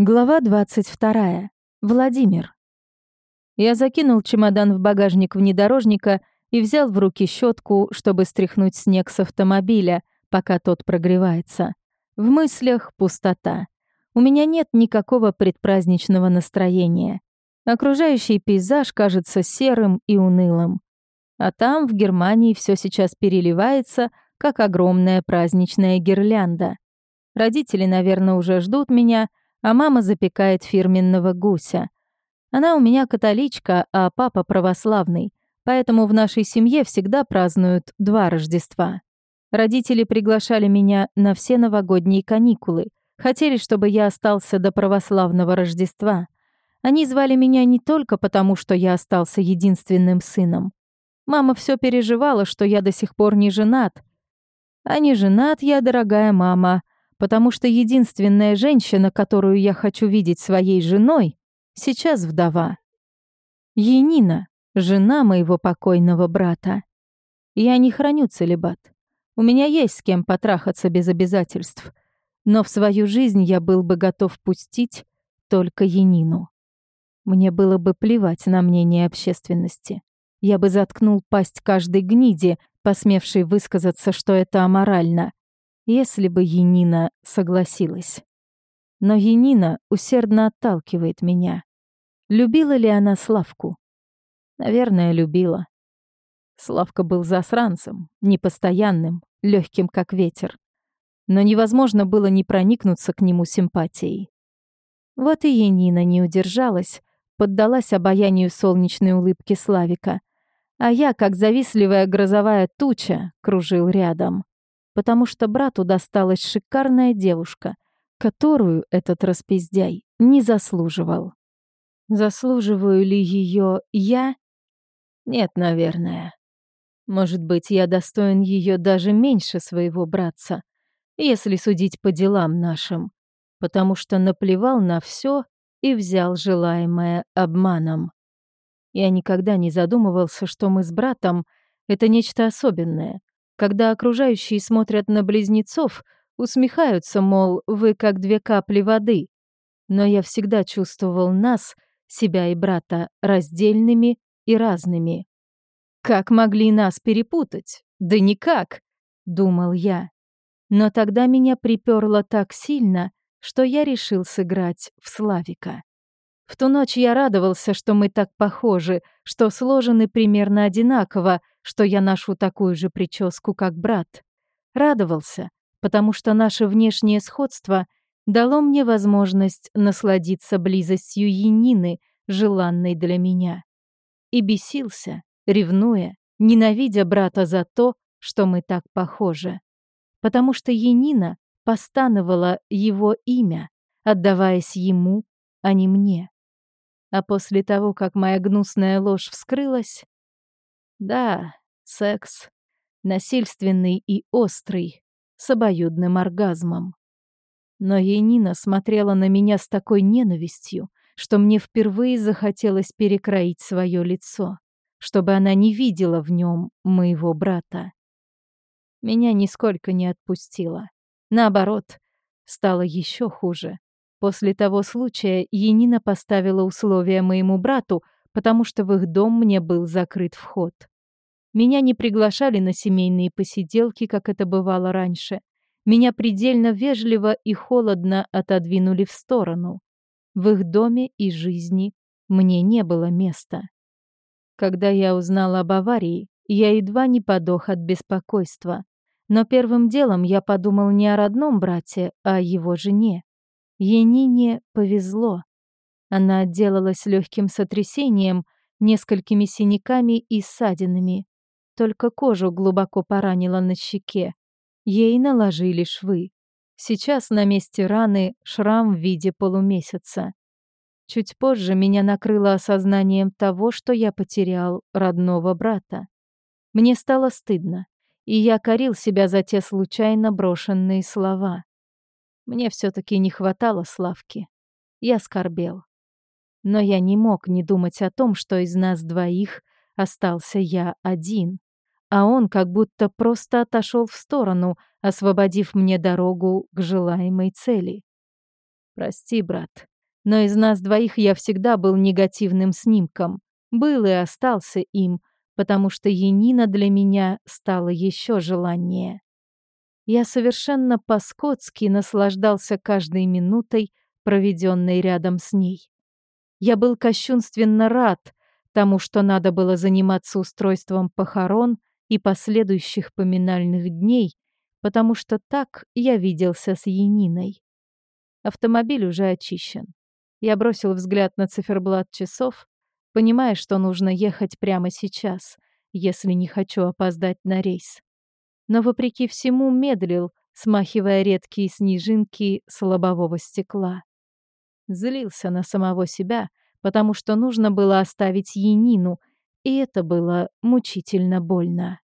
Глава 22. Владимир. Я закинул чемодан в багажник внедорожника и взял в руки щетку, чтобы стряхнуть снег с автомобиля, пока тот прогревается. В мыслях пустота. У меня нет никакого предпраздничного настроения. Окружающий пейзаж кажется серым и унылым. А там, в Германии, все сейчас переливается, как огромная праздничная гирлянда. Родители, наверное, уже ждут меня — а мама запекает фирменного гуся. Она у меня католичка, а папа православный, поэтому в нашей семье всегда празднуют два Рождества. Родители приглашали меня на все новогодние каникулы, хотели, чтобы я остался до православного Рождества. Они звали меня не только потому, что я остался единственным сыном. Мама все переживала, что я до сих пор не женат. А не женат я, дорогая мама, потому что единственная женщина, которую я хочу видеть своей женой, сейчас вдова. Енина, жена моего покойного брата. Я не храню целебат. У меня есть с кем потрахаться без обязательств. Но в свою жизнь я был бы готов пустить только Енину. Мне было бы плевать на мнение общественности. Я бы заткнул пасть каждой гниди, посмевшей высказаться, что это аморально если бы Енина согласилась. Но Енина усердно отталкивает меня. Любила ли она Славку? Наверное, любила. Славка был засранцем, непостоянным, легким как ветер. Но невозможно было не проникнуться к нему симпатией. Вот и Енина не удержалась, поддалась обаянию солнечной улыбки Славика, а я, как завистливая грозовая туча, кружил рядом потому что брату досталась шикарная девушка, которую этот распиздяй не заслуживал. Заслуживаю ли ее я? Нет, наверное. Может быть, я достоин ее даже меньше своего братца, если судить по делам нашим, потому что наплевал на все и взял желаемое обманом. Я никогда не задумывался, что мы с братом — это нечто особенное, когда окружающие смотрят на близнецов, усмехаются, мол, вы как две капли воды. Но я всегда чувствовал нас, себя и брата, раздельными и разными. Как могли нас перепутать? Да никак, думал я. Но тогда меня приперло так сильно, что я решил сыграть в Славика. В ту ночь я радовался, что мы так похожи, что сложены примерно одинаково, что я ношу такую же прическу, как брат. Радовался, потому что наше внешнее сходство дало мне возможность насладиться близостью Янины, желанной для меня. И бесился, ревнуя, ненавидя брата за то, что мы так похожи. Потому что Янина постановала его имя, отдаваясь ему, а не мне. А после того, как моя гнусная ложь вскрылась... Да, секс. Насильственный и острый, с обоюдным оргазмом. Но Енина смотрела на меня с такой ненавистью, что мне впервые захотелось перекроить свое лицо, чтобы она не видела в нем моего брата. Меня нисколько не отпустила. Наоборот, стало еще хуже. После того случая Енина поставила условия моему брату, потому что в их дом мне был закрыт вход. Меня не приглашали на семейные посиделки, как это бывало раньше. Меня предельно вежливо и холодно отодвинули в сторону. В их доме и жизни мне не было места. Когда я узнала об аварии, я едва не подох от беспокойства. Но первым делом я подумал не о родном брате, а о его жене. Енине повезло. Она отделалась легким сотрясением, несколькими синяками и ссадинами. Только кожу глубоко поранила на щеке. Ей наложили швы. Сейчас на месте раны шрам в виде полумесяца. Чуть позже меня накрыло осознанием того, что я потерял родного брата. Мне стало стыдно, и я корил себя за те случайно брошенные слова. Мне все-таки не хватало Славки. Я скорбел. Но я не мог не думать о том, что из нас двоих остался я один, а он как будто просто отошел в сторону, освободив мне дорогу к желаемой цели. Прости, брат, но из нас двоих я всегда был негативным снимком. Был и остался им, потому что Енина для меня стала еще желаннее. Я совершенно по-скотски наслаждался каждой минутой, проведенной рядом с ней. Я был кощунственно рад тому, что надо было заниматься устройством похорон и последующих поминальных дней, потому что так я виделся с Яниной. Автомобиль уже очищен. Я бросил взгляд на циферблат часов, понимая, что нужно ехать прямо сейчас, если не хочу опоздать на рейс. Но вопреки всему медлил, смахивая редкие снежинки с лобового стекла. Злился на самого себя, потому что нужно было оставить Енину, и это было мучительно больно.